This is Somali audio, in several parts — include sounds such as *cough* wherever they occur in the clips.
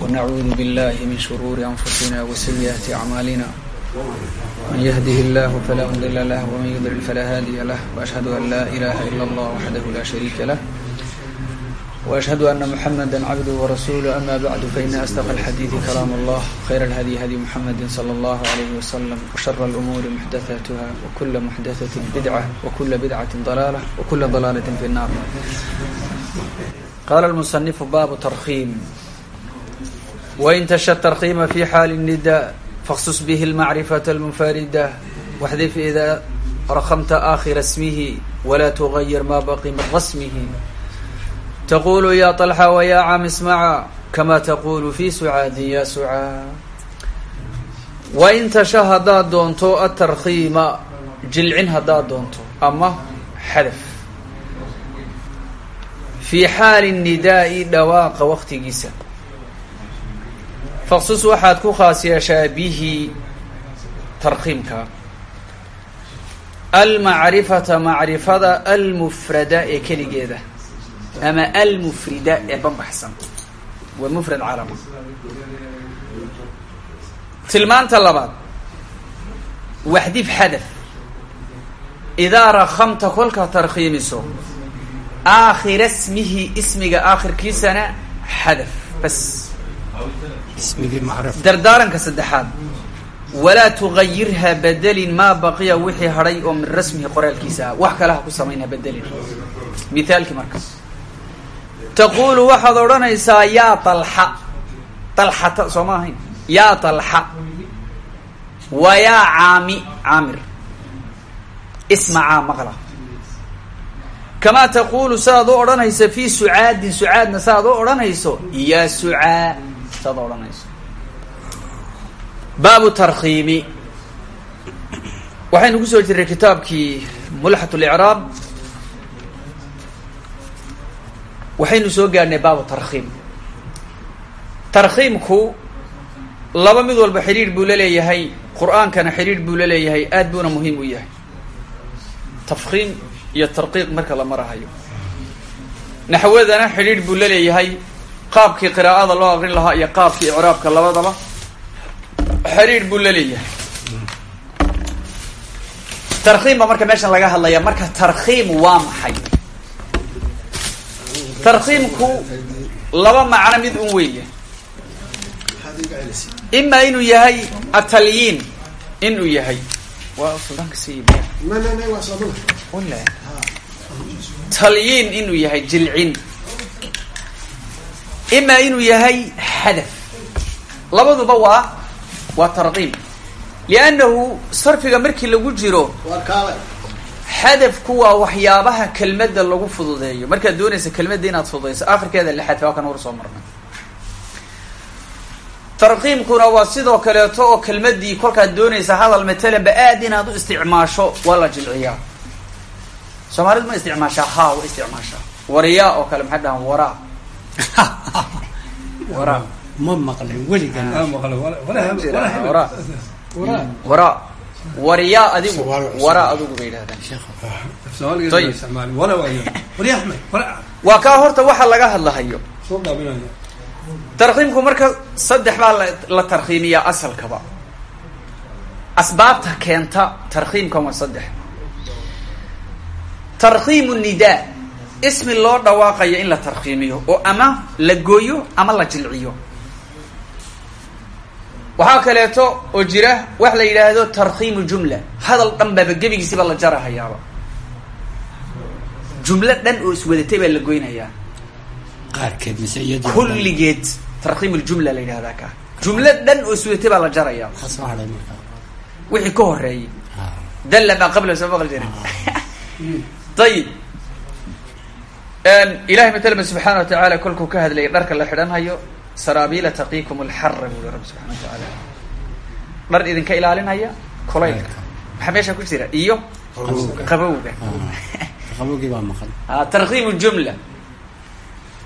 ونعوذ بالله من شرور أنفسنا وسيئات أعمالنا من يهده الله فلا مضل له ومن يضلل فلا هادي له وأشهد أن لا إله إلا الله وحده لا شريك له وأشهد أن محمدا عبده ورسوله أما بعد فإن أصدق الحديث كلام الله خير الهدي هدي محمد صلى الله عليه وسلم وشر الأمور محدثاتها وكل محدثة بدعة وكل بدعة ضلالة وكل ضلالة في النار قال المصنف باب ترخيم wain tasha tarkiima fi xaali nida faqsus bihi lmacrifata almunfarida waxdif ida rakhamta aakhira smihi walaa tugayir maa baqi min rasmihi taqulu ya طalxa waya cam ismaca kama taqulu fi sucaadin ya sucaa wain tasha haddaad doonto atarkiima jilcin haddaad doonto ama xadaf fii xaali nidaa'i dhawaaqa waqtigiisa faqsus waxaad ku khaas yeeshaa bihi tarkiimka almacrifata macrifada almufrada ee keligeeda ama almufrida ee banbaxsan. Waa mufrad calama tilmaanta labaad. Waxdif xadaf. Idaa rakamta kolkaa tarkiimiso aakhira smihi ismiga aakhirkiisana xadaf. Bas dardaaranka saddexaad. Walaa tugayirha bedelin maa baqiya wixii hadhay oo min rasmihi qoraalkiisa. Ah wax kale ha ku samaynha bedelin. Mithaalkii marka taqulu waxaad odhanaysaa yaa talxa. Talxata soo ma ahayn? Yaa talxa. Wa yaa caami caamir. Ismacaa maqla kamaa taqulu saaad u odhanayso fi sucaadin sucaadna saaad u odhanayso yaa sucaa saad odhanayso. Baabu tarkiimi waxaynu ku soo jirnay kitaabkii mulxat licraab waxaynu soo gaadhnay baabu tarkiim tarkiimku laba mid walba xidhiidh buu la leeyahay qur'aankana xidhiidh buu la leeyahay aad buuna muhiim u yahay. Tafkiim iyo tarqiiq marka la marahayo naxwadana xidhiidh buu leeyahay qaabkii qiraa'ada loo aqrin lahaa iyo qaabkii icraabka labadaba xidhiidh buu la leeyahay. Tarkiim baa marka meeshan laga hadlaya marka tarkiim waa maxay? Tarkiimku laba macno mid un weeye. Ima inuu yahay atalyiin inuu yahay. Talyiin inuu yahay jilcin ima inuu yahay xadaf labaduba waa waa tarkiim liannahu sarfiga markii lagu jiro xadafku waa waxyaabaha kelmadda lagu fududeeyo markaad doonaysa kelmadda inaad fududeyso akhirkeeda la xadfa waa kan hor soo marnay tarkiimkuna waa sidoo kaleeto oo kelmadii kolkaad doonaysa hadal matalanba aad inaad u isticmaasho waa la jilciyaa soomaalidu ma isticmaashaa ha wa isticmaashaa wariyaa oo kale maxay dhahaan waraa *laughs* ma maqlin weligan waraa waraa wariyaa adigu waraa adigu bay yidhahdaan waa kaa horta waxa laga hadlahayo. Tarkiimku marka saddex baa la tarkiimiyaa asalkaba. Asbaabta keenta tarkiimkan waa saddex. Tarkiimu nidaa ismi loo dhawaaqayo in la tarkiimiyo oo ama la gooyo ama la jilciyo. Waxaa kaleeto oo jira wax la yidhaahdo tarkiimu jumla. Hadal dhan baaba gebigiisiba la jarahayaaba. Jumlo dhan oo iswadatay baa la goynayaa. Qaarkeed mise kulligeed tarkiim ljumla la yidhahdaa ka. Jumlo dhan oo iswadatay baa la jarayaa. Wixii ka horeeyay dalla maa qabla soo maqli jirin ayib ilahay matalaba subxaana wa tacaala kolkuu ka hadlayay dharka la xidhanhayo saraabiila taqiikum alxara buu rabbi subxana wa tacaala dhar idinka ilaalinaya kulaylka. Maxaa meesha ku jira iyo qabowga. qabowgii baa maqan. Tarkiim jumla.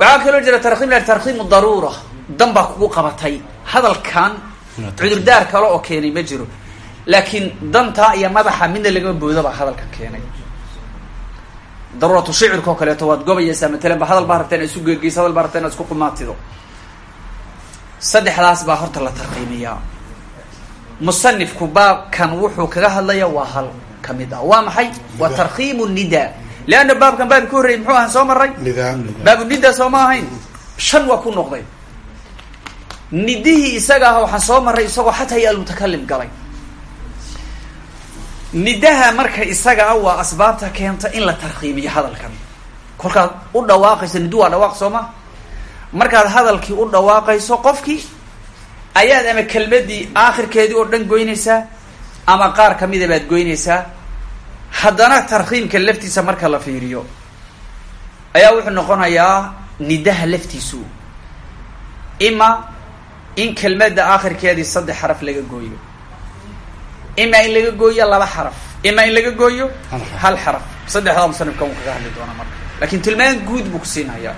Waxaa kaloo jira tarkiim la tarkiim daruura. Dan baa kugu qabatay. Hadalkan cudurdaar kale oo keenay ma jiro. Laakiin dantaa iyo madaxa midna lagama boodo baa hadalkan keenay daruuratu shicirka oo kaleeto waad gobayaysaa matalan ba hadal baa inaad isu geegeyso hadal baa inaad isku qumaatido. Saddexdaas baa horta la tarkiimiyaa musanifku baabkan wuxuu kaga hadlaya waa hal ka mid ah. Waa maxay? Waa tarkiim nida. Leanna baabkan baabi ka horreeyay muxuu ahaan soo maray baabu nida soo ma ahayn? Shan waa ku noqday. Nidihii isaga ah waxaan soo maray isagoo xataa iyo almutakalim galay nidaha marka isaga ah waa asbaabta keenta in la tarkiimiyo hadalkan. Kolkaad u dhawaaqayso nidu waa dhawaaq soo ma? Markaad hadalkii u dhawaaqayso qofkii ayaad ama kelmadii aakhirkeedii oo dhan goynaysaa ama qaar kamida baad goynaysaa haddana tarkiimka laftiisa marka la fiiriyo ayaa wuxuu noqonayaa nidaha laftiisu. Ima in kelmadda aakhirkeedii saddex xaraf laga gooyo ima in laga gooyo laba xaraf. Ima in laga gooyo hal xaraf. saddexdaa musanifka wuu kaga hadli doonaa marka. Lakin tilmaan guud buu kusiinayaa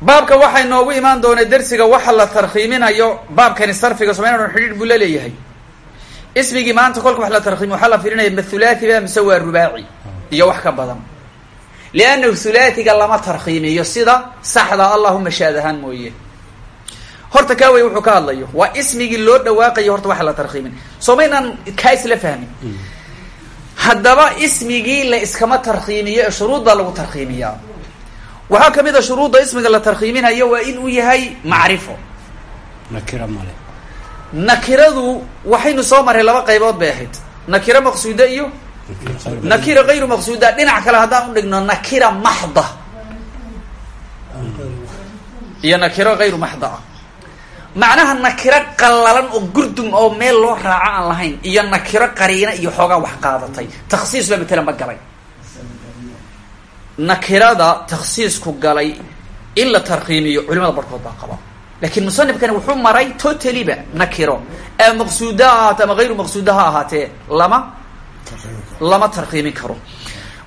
baabka waxay noogu imaan doona dersiga waxa la tarkiiminayo baabkani sarfiga somayn dhan xidhiidh buu la leeyahay. Ismigii maanta kolka wax la tarkiimi waxaa la fiirinaya ma thulathi ba mise waa rubaaci. Iyo wax ka badan. Liannahu thulaathiga lama tarkiimiyo sida saxda allahuma shaad ahaan mooye horta kaa wey wuxuu ka hadlayo. Waa ismigii loo dhawaaqayo horta waxa la tarkiimin soo maynaan kaa isla fahmin. Haddaba ismigii la iskama tarkiimiyo ee shuruudda lagu tarkiimiyaa waxaa ka mid a shuruudda ismiga la tarkiiminayo waa in uu yahay macrifo. Nakira male. Nakiradu waxaynu soo marray laba qaybood bay ahayd. Nakira maqsuuda iyo nakira kayru maqsuuda. Dhinac kale haddaan udhigno nakira maxda. Iyo nakiro kayru maxda. ah macnaha nakiro qallalan oo gurdum oo meel loo raaco aan lahayn iyo nakiro qariina iyo xoogaa wax qaadatay. Taksiis ba matalan ba galay. Nakirada taksiisku galay in la tarkiimiyo culimada barhkood baa qaba. Lakin musanifkani wuxuu maray totaliba nakiro. Ama maqsuuda ha ahaate ama hayru maqsuuda ha ahaatee lama lama tarkiimin karo.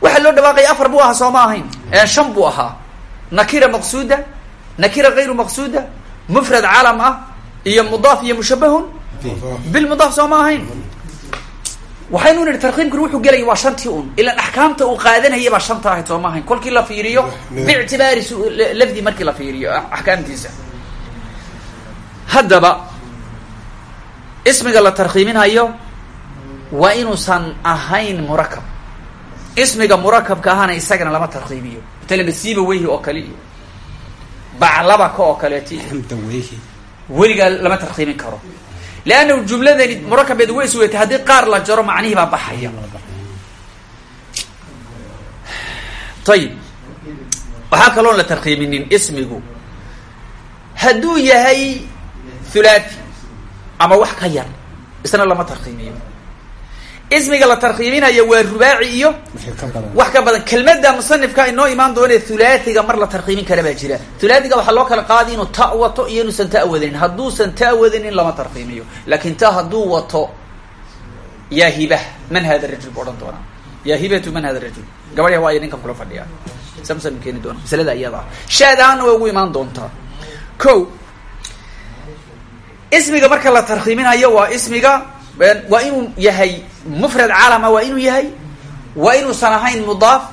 Waxaa loo dhawaaqaya afar buu ahaa soo ma ahayn. Shan buu ahaa. Nakira maqsuuda nakira hayru maqsuuda mufrad calam ah iyo mudaaf iyo mushabahun bilmudaaf soo ma ahayn. waxaynu nihi tarkiimkani wuxuu gelaya waa shantii un axkaamta uu qaadanaya baa shanta ahayd soo la fiiriyo biictibaari lafdi markii la fiiriyo axkaamtiisa. haddaba ismiga la tarkiiminhayo waa inuusan ahayn murakab ismiga murakabka ahana isagana lama tarkiimiyo matala masiiba weyhi oo kale baclabaka oo kaleeti. Weligaa lama tarkiimin karo. Leannahu jumladani murakabeed way sugaytay haddii qaar la jaro macnihii baa baxaya. Ayib waxaa kaloon la tarkiiminin ismigu. Hadduu yahay thulathi ama wax ka yar isna lama tarkiimiyo ismiga la tarkiiminayo waa rubaaci iyo wax ka badan. Kelmadda musanifka inoo imaan doone thulaathiga mar la tarkiimin kara baa jira. Thulaathiga waxaa loo kala qaadi inuu ta wato iyo inuusan ta wadanin hadduusan ta wadanin lama tarkiimiyo laakin ta hadduu wato yaa hibah man hada rajul bu odhan doonaa. Yaa hibatu man hada rajul. Gabadha waayo ninkan kula fadhiya samsan keeni doona masalada iyada. Ah shaad ahaana way ugu imaan doontaa. Ko ismiga marka la tarkiiminayo waa ismiga waa inuu yahay mufrad calama waa inuu yahay waa inuusan ahayn mudaaf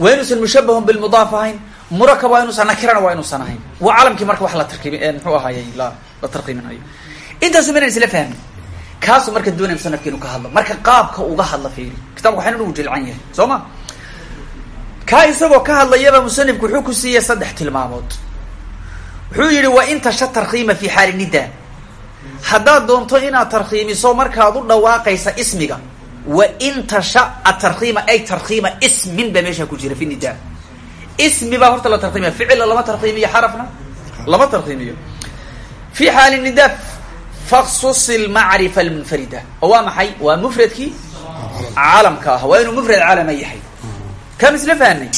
waa inuusan mushabahun bilmudaaf ahayn murakab waa inuusan nakirana waa inuusan ahayn. Waa calamkii marka wax la tarkiimi muxuu ahayey la la tarkiiminayo intaasu maynan isla fahmin kaasu marka doonaya musanafka ka hadlo. Marka qaabka uga hadla fiiri. Kitabka waxayna ugu jilcan yahay. Soo ma? Kaa isagoo ka hadlayaba musanifku wuxuu ku siiyey saddex tilmaamood. Wuxuu yihi wa in tasha tarkiima fi xaali nida haddaad doonto inaad tarkiimiso markaad u dhawaaqaysa ismiga wa in tasha atarkiima ay tarkiima ismin baa meesha ku jira fi nida. Ismi baa horta la tarkiimiya ficilla lama tarkiimiyo xarafna lama tarkiimiyo fi xaali nida faksus ilmacrifa almunfarida. Oo waa maxay? Waa mufradkii calamka ah. Waa inuu mufrad calama yahay. Kan isla fahanay?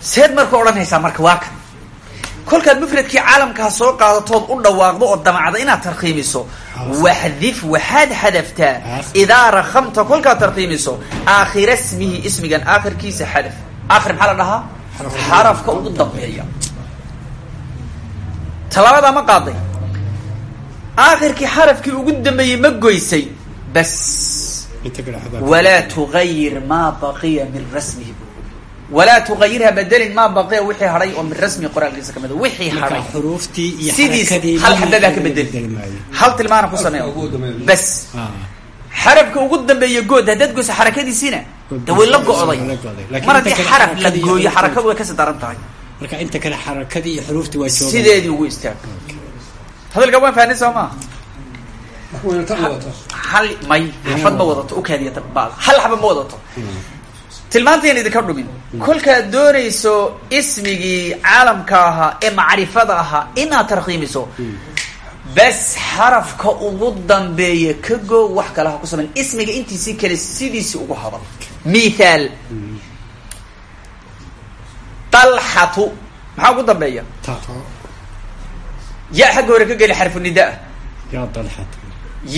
Seed marka odhanaysaa marka waa kolkaad mufradkii caalamkaa soo qaadatood u dhawaaqdo oo damacda inaad tarkiimiso waxdif waxaad xadaftaa idaa rakamta kolkaad tarkiimiso aakhira smihi ismigan aakhirkiisa xadaf. Aakhir maxaa la dhahaa? Xarafka ugu dambeeya. Talaabadaa ma qaaday. Aakhirkii xarafkii ugu dambeeyey ma goysay bas. Walaa tugayir maa baqiya min rasmihi walaa tugayirha bedelin maa baqiya wixii hadhay oo min rasmihi qoraalkiisa ka mid wixii iyo sidiis xarakadii hal xababaa ka bedeli. hal tilmaana ku sameeyo. Bas. Ah, xarafka ugu dambeeya good haddaad goyso xarakadiisiina de way la go'day. mar haddii xaraf la gooyo xarakadu way ka sii daran tahay. Marka inta kale xarakadii iyo xuruuftii waa joogaan sideedii ugu istaag. Hadalka waan fahnay soo maa hal may xabad ma wadato ukaadiya baal. Hal xabad ma wadato tilmaantayan idinka dhumin kolkaad doonayso ismigii caalamka ahaa ee macrifada ahaa inaad tarkiimiso bas xarafka ugu dambeeya ka goo wax kale ha ku samayn. Ismiga intiisii kale sidiisii ugu hadal mithaal dalxatu maxaa ugu dambeeya? Ta ya xagga hore ka geli xarfu nidaa yaa dalxat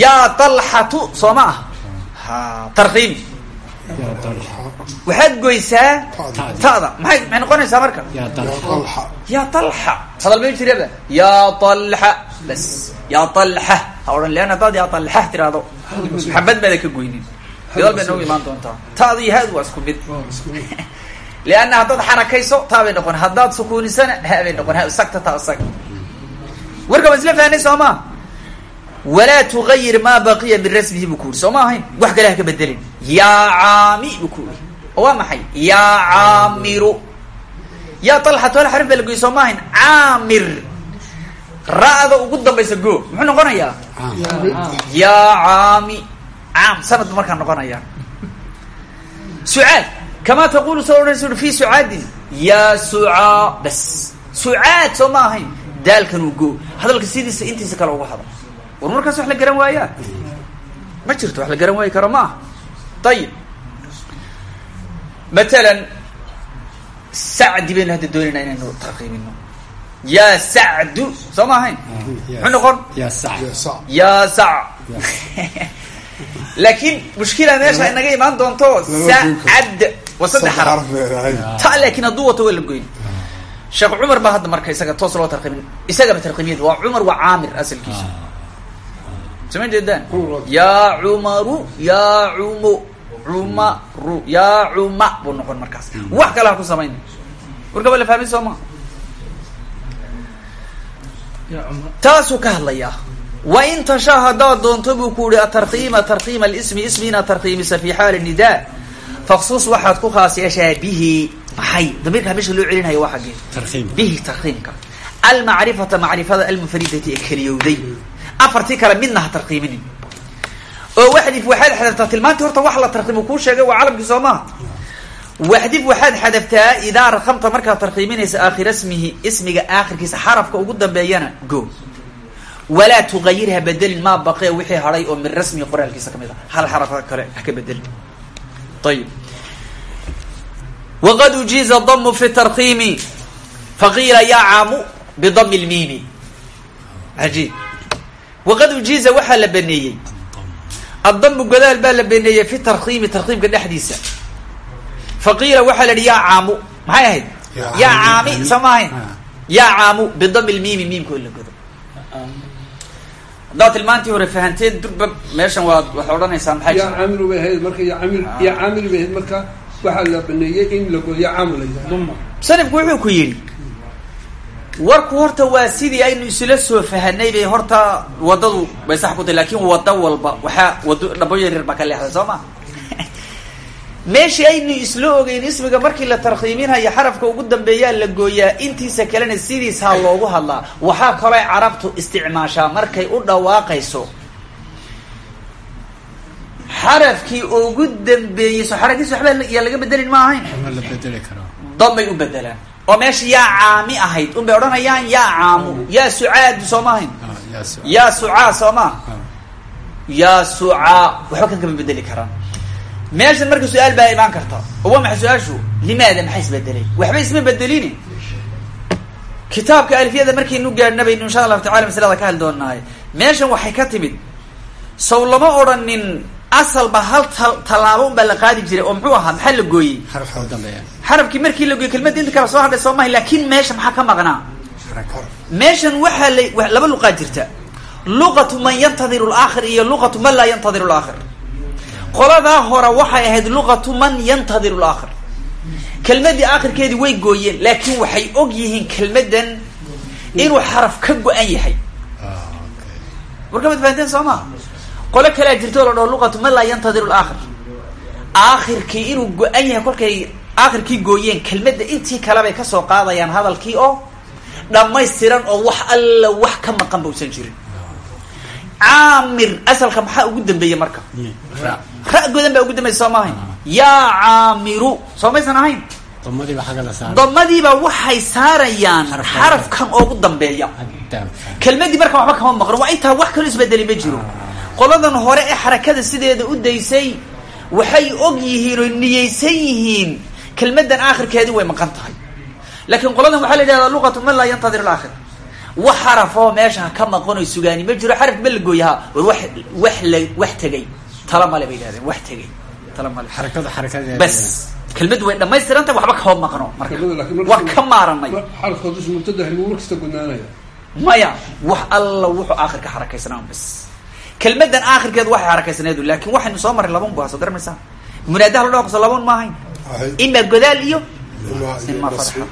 yaa dalxatu soo ma ah ha tarkiim yaa waxaad goysaa ta'da maxay maxay noqonaysaa marka yaa talxa hadal ma jiraba yaa talxa bas yaa talxa ha odhan lean haddaad yaa talxa tiraahdo xabad baada ka goynin gadaal bay noogu imaan doontaa ta'da iyo haadu waa isku mid leanna haddaad xarakayso taa bay noqon haddaad sukuunisana ha bay noqon sagta taa sag warka waan isla fahnay soo maa walaa tugayir maa baqiya min rasmihi buu ku yuri soo ma ahayn wax kale ha ka bedelin yaa caami buu ku yiri oo waa maxay yaa caamiru yaa talxatu hal xarif baa la goyey soo ma ahayn caamir ra'da ugu dambaysa go muxuu noqonayaa yaa caami caam sanad bu markaa noqonaya sucaad kama taqulu soo odhanaysa ui fi sucaadin yaa sucaa bas sucaad soo ma ahayn daalkan uu hadalka sidiisa intiisa kale ugu hadal war markaas wax la garan waayaa ma jirto wax la garan waayi karo ma aha. Ayib matalan sacdi baynu hadda doonayna inaynu tarkiibino yaa sacdu soo ma ahayn? Muxuu noqon? Yaa sac. *laughs* Laakiin mushkila meesha inaga imaan doonto sacad waa saddex xaraf. ta laakiin hadduu wato waa la goyn sheekh cumar baa hadda marka isaga toos loo tarkiimin isagaba tarkiimiyad waa cumar waa caamir asalkiisu sama jeedaan yaa cumaru yaa cumu cumaru yaa cuma buu noqon markaas wax kale ha ku samayn warka waa la fahmay soo ma taasuu ka hadlayaa wain tashaa haddaad doonto buu ku yihi atarkiima tarkiima alismi ismi inaad tarkiimisa fi xaali nida. Faksus waxaad ku khaas yeeshaa bihi. Maxay damiirkaa meesha loo celinaya waa tarkiim bihi tarkiimka almacrifata macrifada almunfaridati ee keliyowday afartii kale midna ha tarkiiminin oo waxdif waxaad xadaftaa tilmaantii horta wax la tarkiimo kuu sheegay waa calamkii soo waxdif waxaad xadaftaa idaa rakamta markaad tarkiiminaysa aakhira ismihi ismiga aakhirkiisa xarafka ugu dambeeyana go walaa tugayirha bedelin maa baqiya wixii hadhay oo min rasmihi qoraalkiisa ka mid a hal xarafa kale ha ka bedelin ayib waqad ujiiza damu fi tarkiimi faqiila yacaamu bidami lmiimi cajiib waqad ujiiza waxaa la baneeyey. Addamu godaal baa la baneeyey fi tarkiimi tarkiimka dhexdiisa. Faqiila waxaa la yihi yaa caamu. Maxay ahayd? Yaa caami soo ma ahayn? Yaa caamu. Bidami lmiimi miimka oo la godo. Haddaad tilmaantii hore fahanteen durba meeshan waad waxaad odhanaysaa maxay yaa caamilu bay ahayd marka yaa caamil yaa caamil bay ahayd marka waxaa la baneeyey in la godo yaa caamil musanifku wuxuu ku yidhi warku horta waa sidii aynu isla soo fahanay bay horta wadadu bay sax ku tahay laakiin wado walba waxaa wado dhabo yaryar baa ka leexday soo ma? *laughs* Meeshii aynu isla ogeyn ismiga markii la tarkiiminayo xarafka ugu dambeeyaa la gooyaa intiisa kalena sidiisaa loogu hadlaa. Waxaa kaloo carabtu isticmaashaa markay u dhawaaqayso. Xarafkii ugu dambeeyey so xarakiisa waxba yaa laga bedelin ma ahayn ma la bedeli karaa danbay u bedelaan oo meesha yaa caami ahayd. Un bay odhanayaan yaa caamu yaa sucaadu soo ma ahayn Ah, yaa sucaa soo ma Ah, yaa sucaa. Waxba kan kama bedeli karaan meeshan marka su'aal baa imaan karta. Oo waa maxay su'aashu? Limaada maxay isbedelay waxba isma bedelini kitaabka alfiyada markaynu gaadhnabaynu insha allahu tacala masalada ka hadli doonaaye meeshan waxay ka timid sow lama odhanin asalba hal ta- tallaabo unbaa la qaadi jiray oo muxuu ahaa maxaa la gooyey? Xarabkii markii la gooyey kelmadda inta kale soo hadhay soo mahay laakin meesha maxaa ka maqnaa? Meeshan waxaa la laba luqaa jirta. Luqatu man yantadiru laakhir iyo luqatu man laa yantadiru laakhir qoladaa hore waxay ahayd luqatu man yantadiru laakhir kelmadii aakhirkeedii way gooyeen laakiin waxay og yihiin kelmaddan inuu xaraf ka go-an yahay. Warkamad fahanteen soo maa qolo kalea jirta oo la dhaho luqatu man laa yantadiru laakhir aakhirkii inuu go-an yahay kolkay aakhirkii gooyeen kelmadda intii kale bay ka soo qaadayaan hadalkii oo dhammaystiran oo wax alla wax ka maqan ba usan jirin. Caamir asalka maxaa ugu dambeeyey marka? Ra. Ra-godan baa ugu dambeysay soo maahayn yaa caamiru soo maysan ahayn? Damadiiba waxay saarayaan Xarafka. xarafkan ugu dambeeya. Kelmadii marka waxba kama maqno waa intaa wax kaloo isbedeli ma jiro qoladan hore ee xarakada sideeda u daysay waxay og yihiin oo niyeysan yihiin kelmadan aakhirkeedii way maqan tahay. Laakiin qoladan waxaa la yidhahdaa luqatu man laa yantadir alaakhir. Wax xarafoo meesha ka maqan oo sugaani ma jiro xaraf ba la gooyahaa war wax wax la wax tegay. Tala male bay yidhahdeen wax tegay. Tala male. Xarakada xarakadeeda bas kelmaddu way dhammaystiran tahay waxba kama maqno marka. Waa ka maaranay. xarafkooda is mubtadaha markasta gunaanaya maya wax alla wuxuu aakhirka xarakaysanaa bas kelmadan aakhirkeedu waxay xarakaysanaedu laakin waxaynu soo maray laban bu soo darmaysaa munaadaha la dhaqso laban ma ahayn. Ima godaal iyo ima fatxa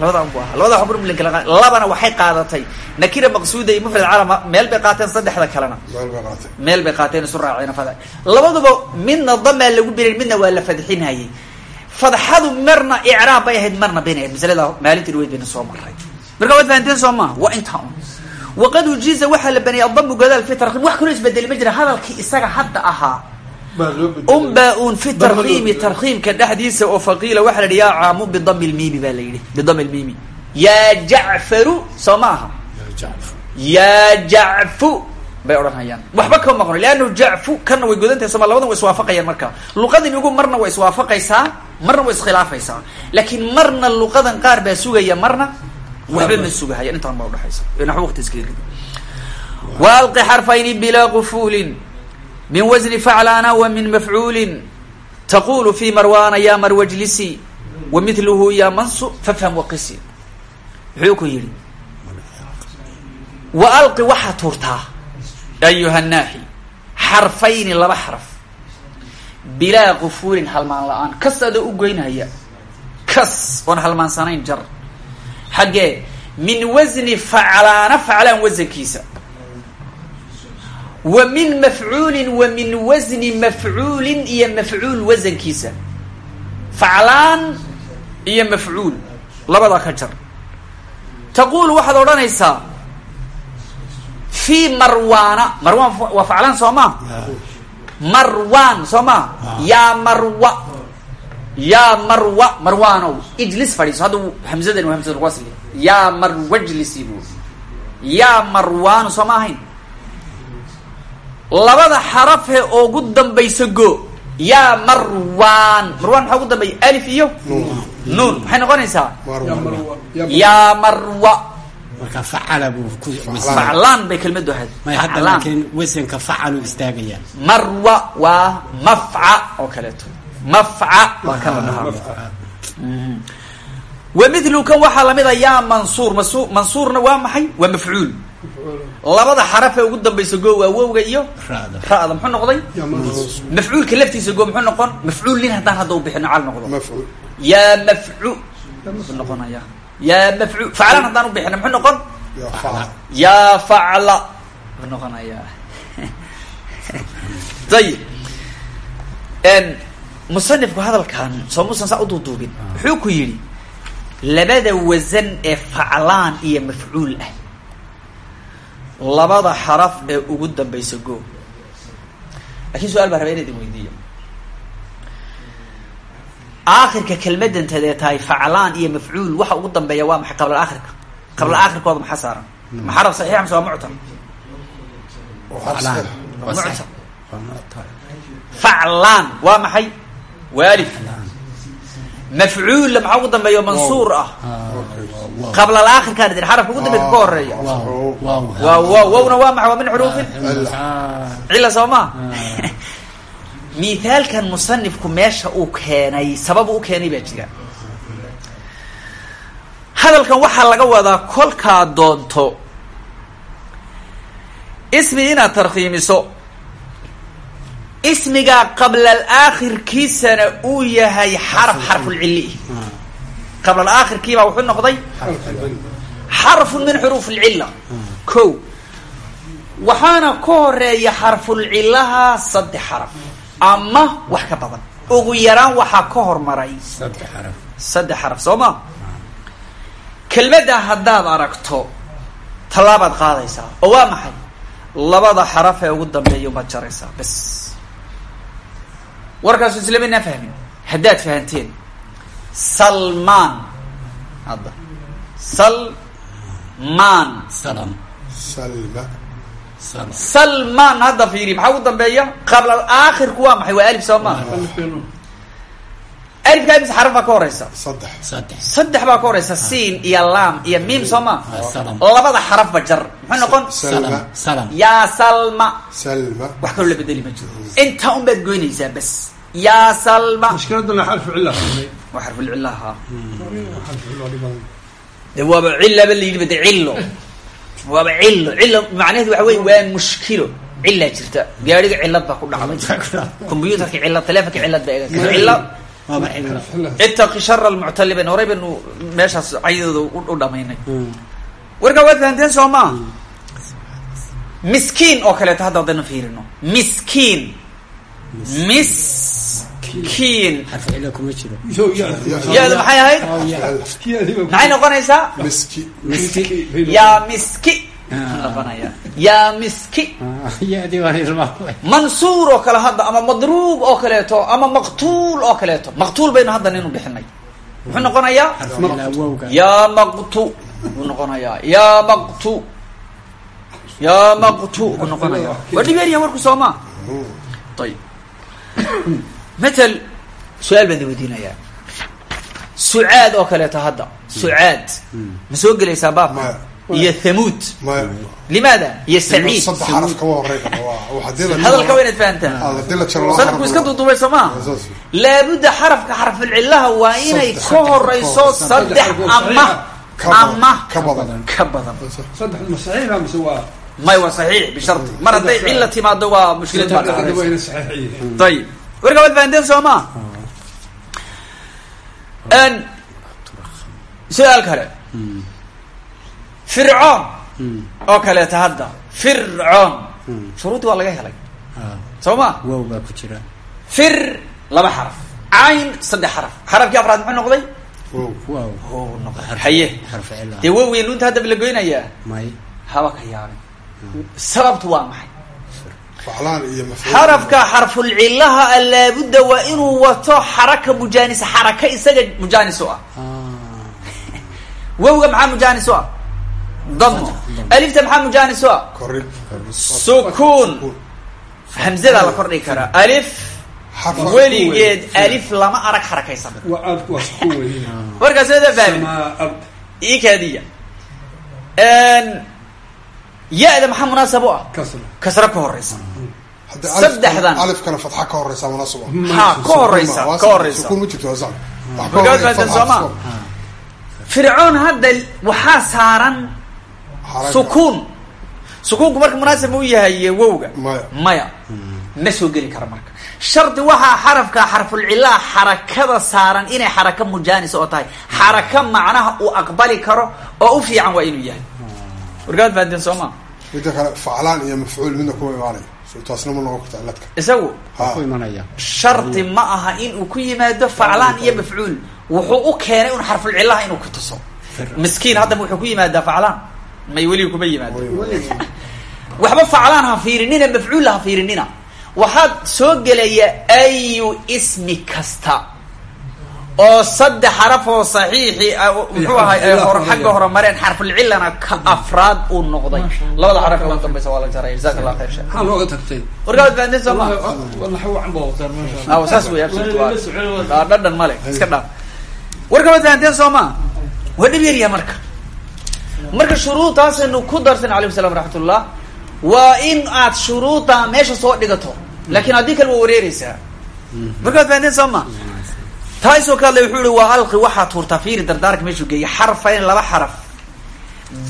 labada bu aha labada xubur qaad labana waxay qaadatay. Nakira maqsuuda iyo mufrad calama meel bay qaateen saddexda kalena. Meel bay qaateen. Isu raaceen fadx labaduba midna damaa lagu birin midna waa la fadxinayay fadxadu marna icraab bay ahayd marna bayn ahayd. Masalada maalintii dhaweyd bayna soo maray marka waad fahanteen soo maa waa intaa un waqad ujiiza waxaa la baneeyay adamu gadaal fi tarkiim wax kaloo isbedeli ma jira hadalkii isaga hadda ahaa baa loo bedelay unba un fi tarkiimi tarkiimka dhexdiisa oo faqiila waxaa la yidhi yaa caamu bidami lmiimi baa la yidhi bidami lmiimi yaa jacfaru soo ma aha jacfar yaa jacfu bay odhanayaan waxba kama maqno leannahu jacfu kana way godantahay labadan way iswaafaqayaan marka luqadan igu marna way iswaafaqaysaa marna way iskhilaafaysaa laakiin marna luqadan qaar baa sugaya marna waxba ma sugahayaan intaan baa udhexaysa naxwo waqti iska yiri waalqi xarfayni bilaa qufulin min wasni faclana wa min mafcuulin. Taqulu fi marwana ya marwajlisi wa mithluhu ya mansu fafham waqisi wuxuu ku yidhi wa alqi waxaa tuurtaa ayuha naaxi xarfayni laba xaraf. Bilaa qufuulin halmaan la'aan u goynhaya kas oon halmaansanayn jar xaggee min wasni faclaana faclaan wasankiisa. Wa min mafcuulin wa min wasni mafcuulin iyo mafcuul wasankiisa. Faclaan iyo mafcuul labadaa ka jar. Taquul waxaad odhanaysaa fi marwana marwan waa faclaan soo maa marwan soo maa yaa marwa yaa marwa marwanow ijlis fadhiiso hadda hamzadan waa hamzat wasli yaa marwajlisi bu yaa marwanu soo ma ahayn labada xarafee ugu dambaysa go yaa marwan marwan maxaa ugu dambeeya alif iyo nuun maxay noqonaysaa yaa marwa marwa marka facala buu ku faclaan bay kelmadu ahayd may hadda laakiin wasanka facalu istaagayaan marwa waa mafca oo kaleeto mafca. Waa kan la dhahaa wa mithlu kan waxaa la mid a yaa mansuur. Masu mansuurna waa maxay? Waa mafcuul. Labada xaraf ee ugu dambaysa go waa wowga iyo ra'da muxuu noqday? Mafcuulka laftiisa go muxuu noqon? Mafcuul nin haddaan hadda u bixino cal noqdo. Mafcuul. Yaa mafcu muxuu noqonaya yaa mafcu faclaan haddaan u bixino muxuu noqon? Yaa facla. Noqonaya ayib *laughs* musanifku hadalkan soo musan saa uduuduubin wuxuu ku yidhi labada wasan ee faclaan iyo mafcuul ah labada xaraf ee ugu dambaysa go. Lakin su'aal baa raba in idin weydiiyo. Aakhirka kelmadantadee tahay faclaan iyo mafcuul waxa ugu dambeeya waa maxay qabla aakhirka? Qabla aakhirkooda maxaa saaran? Ma xaraf saxiix mise waa faclaan waa maxay waalif mafcuulla maxaa ugu dambeeya mansuur ah. Qabla alaakhirkaan idin xarafka ugu dambeya ka horreeya waa waaw wowna waa maxay waa min xuruufin? Cila soo maa *laughs* mithaalkan musanifku meesha uu keenay sabab u keenay baa jira. Hadalkan waxaa laga wadaa kolkaa doonto. Ismi inaad tarkhiimiso ismigaa qabla alaakhirkiisana uu yahay xaraf xarfulcili qabla alaakhirkiibaa wuxuu noqday xarfun min xuruuf alcila ko waxaana ka horreeya xarfulcilaha saddex xaraf ama wax ka badan. Ugu yaraan waxaa ka hormaray saddex xaraf. soo ma? Kelmadda haddaad aragto tallaabaad qaadaysaa. Oo waa maxay? Labada xaraf ee ugu dambeeya umaad jaraysaa bas warkaasu islaminaa fahmin. Haddaad fahanteen. Salmaan. Hadda. Salmaan. Salam. Salma. Salam. Salmaan hadda fiiri. Maxaa ugu dambeeya? Qabla aakhirku waa maxay? Waa alif soo maa alifka imis xaraf baa ka horeysa. Saddex. Saddex. Saddex baa ka horeysa. Siin iyo laam iyo miim soo ma? Labada xarafba jar. Muxuu noqon? Yaa salma. Salma. Wax kaloo la bedeli ma jiro. Intaa un baad goynaysaa bas yaa salma. Mushkiladuna xarfu fahmay waa xarfulcilaha xarfu cila dhibadan de waaba cilaba la yidhi ba de cillo. Waaba cillo. Cillo macnaheedu waxa wey waa mushkilo. Cillaa jirta. Gaadhiga cillad baa ku dhacday. Combyuutarka cillad telefonka cillad baa eega cillad waaba cillo itaqi shara almuctali bayn horey baynu meeshaas caydooda u- dhamaynay. Warkaa waad fahanteen soo maa miskiin oo kaleeto hadda haddaynu fiirino. Miskiin. Miskiin xarfu cilo kuma jiro. Yo ya ya-da maxay ahayd? Ya. Maxay noqonaysaa? Miski. Miski. Yaa miski. Noqonaya. Yaa miski. Ah, mansuur oo kale hadda ama madruub oo kaleeto ama maqtuul oo kaleeto. Maqtuul baynu hadda ninu bixinay. Muxuu noqonayaa? Yaa maqtu. Buu noqonayaa. Yaa maqtu. Yaa maqtu. Buu noqonayaa. Waa dhibeeriya warku soo maa ayib matal su'aal baan di weydiinayaa. Sucaad oo kaleeto hadda. Sucaad ma soo gelaysaa baabka Maya. iyo thamuud limaada? Iyo saciid. hadalka waa inaad fahantaan Ah, sanadku iska duduubay soo maa saas. laabudda xarafka xarfulcillaha waa inay ka horeyso saddex ama ama ka badan. ka badan. Ma may waa saxiix bisharti mar hadday cilla timaado waa mushkilad baa ayib warka waad fahanteen soo maa n su'aal kale. Fircoon. Oo kaleeta hadda fircoon. Shuruuddi waa laga helay. Ah, soo ma wow baa ku jira. Fir laba xaraf. Cayn saddex xaraf. Xarafkii afraad muxuu noqday? Haye. dee wow weyn lunta haddaba la goynayaa? Haba ka yaabin sababtu waa maxay xarafka xarfulcillaha a laabudda waa inuu wato xaraka mujaanisa xaraka isaga mujaanis u ah. Ah, wowga maxaa mujaanis u ah damo alifta maxaa mujaanis u ah sukuun hamzadaa la kordhigi karaa. Alif. Weligeed alif lama arag xarakaysan warkaas ii kaadiya. Ya-da maxaa munaasab u ah? Kasra. Ka horeysa saddexdan. alifkana fatxa ka horeysa munaasab ah ha ka horeysa ka horeysa sukuun ma jirto waa sax wax ka Markaad horreeya, fahanteen fatxa, soo ma? stop. fircoon hadda waxaa saaran sukuun. Sukuunku marka munaasab u yahay wowga. Maya. maya. Ma soo geli kara marka. Shardi waxaa xarafka xarfulcilaha xarakada saaran inay xaraka mujaanis oo tahay. Xaraka macnaha uu aqbali karo oo u fiican waa inuu yahay. Warkaad fahanteen soo ma midda kale faclaan iyo mafcuul midna kuma imaanayo isagu shardi ma aha inuu ku yimaado faclaan iyo mafcuul. Wuxuu u keenay un xarfulcilaha inuu ku tuso. Miskiin haddaba wuxuu ku yimaadaa faclaan. May weliga kuma yimaado. *laughs* Waxba faclaan ha fiirinina mafcuul ha fiirinina. Waxaad soo gelaya ayu ismi kasta oo saddex xaraf oo saxiixi ah, muxuu ahay ay hor xagga hore mareen xarfulcilana ka afraad uu noqday. Labada xaraf ugu dambaysa waa la jaray. Jazaak allah khayr maxaa looga tagtay. Meesha aw saas wey Aa, dhadhan male iska dhaaf warka waad fahanteen soo ma waa dhib yaryaha marka. Marka shuruudaasaynu ku darsan alaykum salam raxmatullah waa in aad shuruuda meesha soo dhigato. Laakin haddii kale waa wareereysaa markaad fahanteen soo ma taasoo ka hadlay wuxuu ihi waa alqi waxaa tuurtaa fiiri dardaarka meeshuu geeyay xarfayn laba xaraf.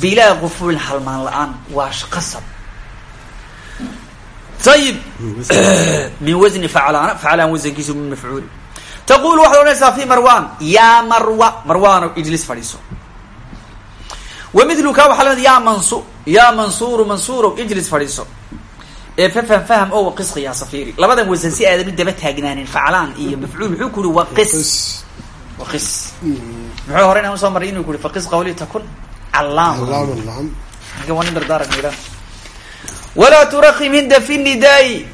Bilaa qufuulin halmaan la'aan waa qasab. Ayib min wasni faclaan faclaan wasankiisu min mafcuuli taqulu waxaad odhanaysaa fi marwan yaa marwa marwaano ijlis fadhiiso. Wa milu ka waxaa la mid ya mansu ya mansuru mansuro ijlis fadhiiso ee fafham faham oo waqis qiyaasa fiiri labadan wasan si aadami daba taagnaanin faclaan iyo mafcuul muxuu ku yihi waqis? Waqis. Muxuu hore inaan u soo maray inuu ku yihi faqis qawli takun callaam marka waa nin dardaaran miran walaa turaqim hinda fi nidaai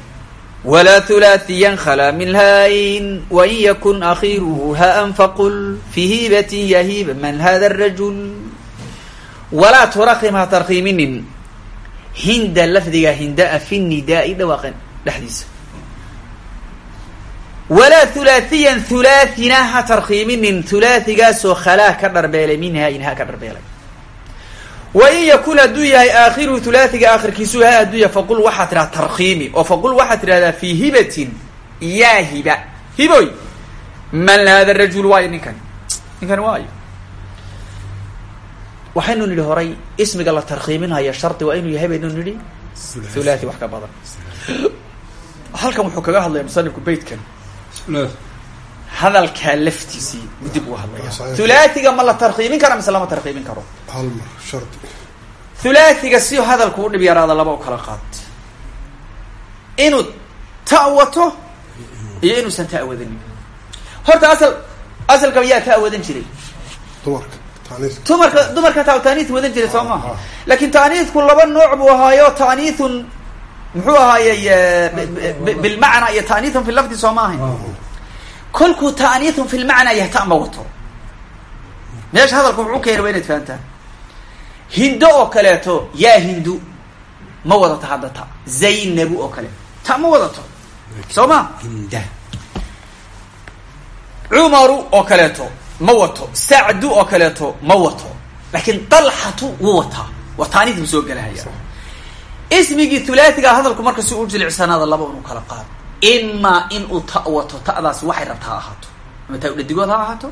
walaa thulaathiyan khalaa min haayin wain yakun akhiruhu haan faqul fi hibatin yahiba man hada arajul walaa turaqim ha tarkiiminin hinda lafdiga hindaa fi nidaai dhawaaqan dhexdiisa. Walaa thulaathiyan thulaathina ha tarkiiminin thulaathigaasoo khalaa ka dharbeelay min haayin ha ka dharbeelay. Wain yakun hadduu yahay aakhiruhu thulaathiga aakhirkiisu ha hadduu yahay faqul waxaa tidhahda tarkiimi oo faqul waxaad tidhahdaa fi hibatin yaa hiba. Hiboy! Man hada rajul waayo ninkan? Ninkani waayo waxaynu nidhi horay ismiga la tarkiiminhayo shardi waa inuu yahay baynu nidhi. Thulaathi wax ka badan. Halkan wuxuu kaga hadlaya musanifku beytkan. Hadalkaa laftiisii dib uu hadlaya Saxiix. thulaathiga ma la tarkiimin kara mise lama tarkiimin karo? Thulaathiga si hadalku u dhib yaraada laba u kala qaad. Inuu ta wato iyo inuusan ta wadanin horta asal asalkaba yaa ta wadan jiray. Dumarka dumarka dumarka ta taaniis wadan jiray soo maha laakin taaniisku laba nooc buu ahaayo taaniithun muxuu ahaayey eh, bilmacna iyo taaniithun fi lafdi soo ma ahayn. Kolkuu taaniithun fi lmacna yahay ta ma wato. Meesha hadalku wuxuu keenay waa inaad fahantaa hindo oo kaleeto yaa hindu ma wadato hadda ta. Zaynabu oo kale ta ma wadato. Soo ma? Cumaru oo kaleeto ma wato sacdu oo kaleeto ma wato. Laakiin dalxatu wuu wataa. Soo gelahaya ismigii thulaathiga hadalku marka si u jilicsanaada laba inuu kala qaado. Imaa in uu ta wato ta'daas waxay rabta ha ahaato. Ama ta udhadigood ha ahaato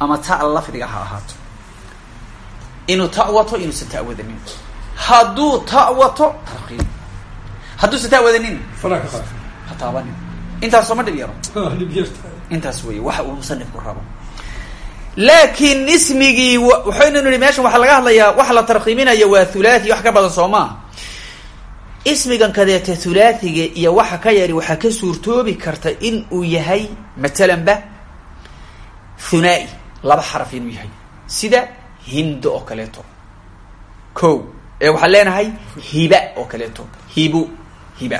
ama ta lafdiga ha ahaato. Inuu ta wato inuusan ta wadanin hadduu ta wato tarqiib. Hadduusan ta wadanin faraha ka qaad. ha taabanin. Intaas sooma dhib yaro Ah, intaas wey waxa uu musanifku rabo laakiin ismigii wa- waxaynu nihi meeshan waxaa laga hadlayaa waxa la tarkiiminaya waa thulaathi wax ka badan soo maa ismigan kadeete thulaathiga iyo waxa ka yari waxaa ka suurtoobi karta in uu yahay matalan ba thunaa'i laba xaraf inuu yahay. Sida hindo oo kaleeto. Ko ee waxaan leenahay hiba oo kaleeto. Hibu hiba.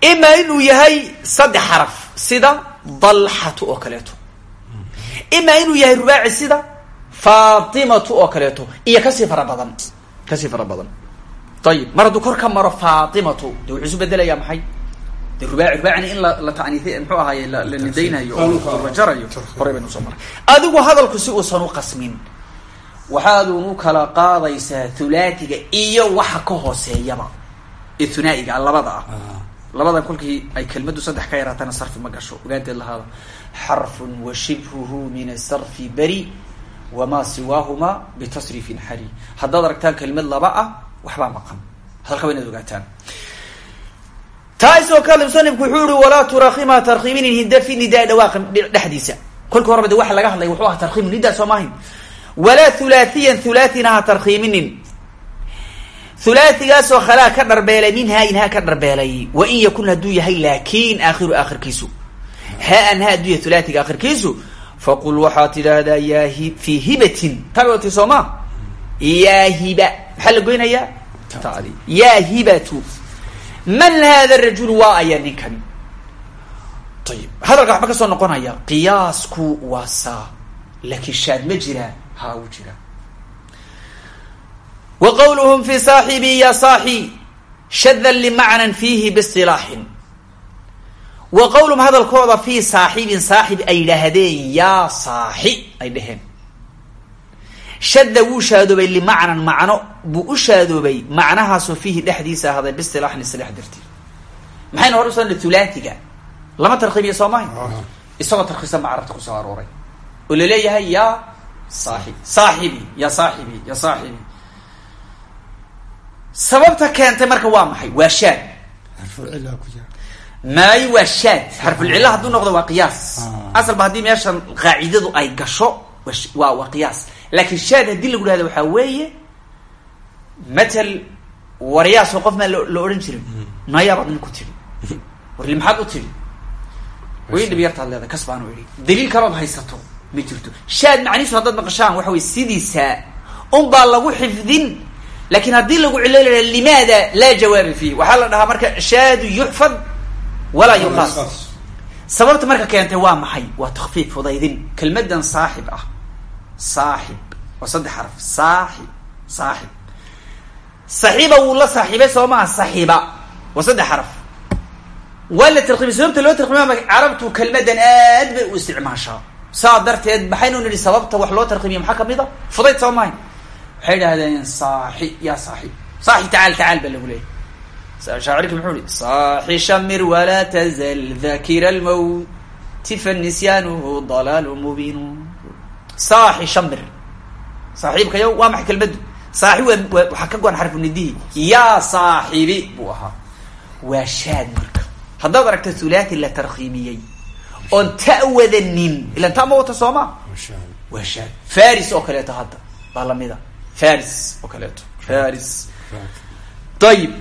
Ima inuu yahay saddex xaraf. Sida dalxatu oo kaleeto ima inuu yahay rubaaci sida fatimatu oo kaleeto. Iyo ka sii fara badan. Kasii fara badan. Ayib mar hadduu kor ka maro fatimatu de wuxuu isu bedelayaa maxay? De rubaaci rubaacina in la la taaniiy muxuu ahaaye la la oo la jarayo horey baynu adigu hadalku si uusan u qasmin waxaadun u kala qaadaysaa thulaatiga iyo waxa ka hooseeyaba. Ee thunaa'iga ah, labada ah labadan kolkii ay kelmaddu saddex ka yaraatana sarfi ma gasho. Ogaanteed lahaada xarfun wa min asarfi beri wamaa siwaahuma bitasrifin xari haddaad aragtaan kelmad laba ah waxbaa maqan hadalka waa ogaataan. Taas kale musanifku wuxuu ihi walaa turakimha tarkiiminin hinda fi nidaa dhawaaqa dhexdiisa. Kolkii horeba waxa laga hadlaya wuxuu aha tarkiimu nidaa soo maahayn. Walaa thulaathiyan thulaathina ha tarkiiminin thulaathigaasoo khalaa ka dharbeelay min haa in haa ka dharbeelay wa in yakun hadduu yahay laakin aakhiru aakhirkiisu. Haan ha hadduu yahay thulaathiga aakhirkiisu faqul waxaad tidhaahdaa yaa hi fi hibatin. Tabati soo ma yaa hiba. Maxaa la goynayaa? Yaa hibatu. Man hada rajul waa aya ninkani ayib hadalka waxba ka soo noqonaya qiyaasku waa saa laakiin shaad ma jiraa haa wuu jiraa wa qawluhum fi saaxibi ya saaxi shadan limacnan fiihi bisilaaxin wa qawluhum hadalkooda fii saaxibin saaxib ay yidhaahdeen yaa saaxi ay dheheen shadda wuu shaadoobay limacnan macno buu u shaadoobay macnahaasoo fiihi dhexdiisa ahaaday bisilaaxin isilaax dartii maxaynu hor u soo thulaatiga lama tarkiibiya soo mahay isagoo tarkiisan baa carabta ku soo arooray oo la leeyahay yaa saaxib saaxibi ya saaxibi ya saaxibi sababta keentay marka waa maxay? Waa shaad. Maayo waa shaad. Xarfulcilla hadduu noqdo waa qiyaas. Asalba haddii meeshan qaacidadu ay gasho waa waa qiyaas. Laakiin shaad haddii lagu dhahdo waxaa weeye matal waryaasoo qof maa la odhan jirin. Nayabaad nin ku tidhi *laughs* warli maxaad u tidhi way dhib yartaad leedahay kas baan u idhi. Daliil kalood haysato ma jirto. Shaad macnihiisu haddaad maqashaan waxa weye sidiisa un baa lagu xifdin laakiin haddii lagu cilo laha limaada laa jawaaba fiih waxaa la dhahaa marka shaadu yuxfad walaa yuqaas. Sababta marka keentay waa maxay? Waa takfiif fudaydin. Kelmadan saaxib ah. Saaxib. Waa saddex xaraf. Saaxib. Saaxib. Saxiiba wuu la saaxiibay soo maha saxiiba. Waa saddex xaraf. Waa la tarkiibay sababta loo tarkiibay carabtu kelmadan aad bay u isticmaashaa. Saa darteed maxaynu nidhi sababta wax loo tarkiibiya maxaa ka mid a? Fudayd soo mahay waxay idhahdeen saaxi ya saaxi. Saaxi tacaal tacaal baa lagu leeyay shaacirki muxuu ihi saaxi shamir walaa tazal dakira almawti fanisyanuhu dalaalu mubiinu saaxi shamir. Saaxiibkayo waa maxay kelmadu saaxi waa waa waxaa ka go-an xarfu nidihi yaa saaxibi buu ahaa. Waa shaad marka. Haddaad aragta thulaati la tarkiimiyey oon ta wadanin ilan ta ma wata sooma? Waa shaad. Faris oo kaleeto hadda baa lamida faris oo kaleeto. Faris ayib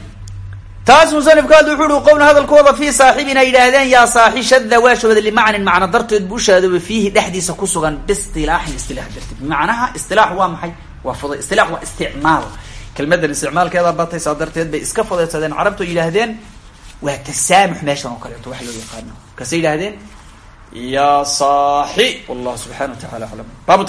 taas musanifku hadda wuxu uhi qowlna hadalkooda fii saaxibina yidhaahdeen yaa saaxi shadda waa shooda limacnin macno darteed buu shaadooba fiihi dhexdiisa ku sugan biistilaaxin istilaax darteed. Bimacnaha istilaax waa maxay? Waa fuday. Istilaax waa isticmaal. Kelmadan isticmaalkeeda batay saa darteed bay iska fudaysadeen carabtu yidhaahdeen waa tasaamux meeshan oo kaleeto wax loo yaqaano. Markaasay yidhahdeen ya saaxi wallahu subxana wa baabu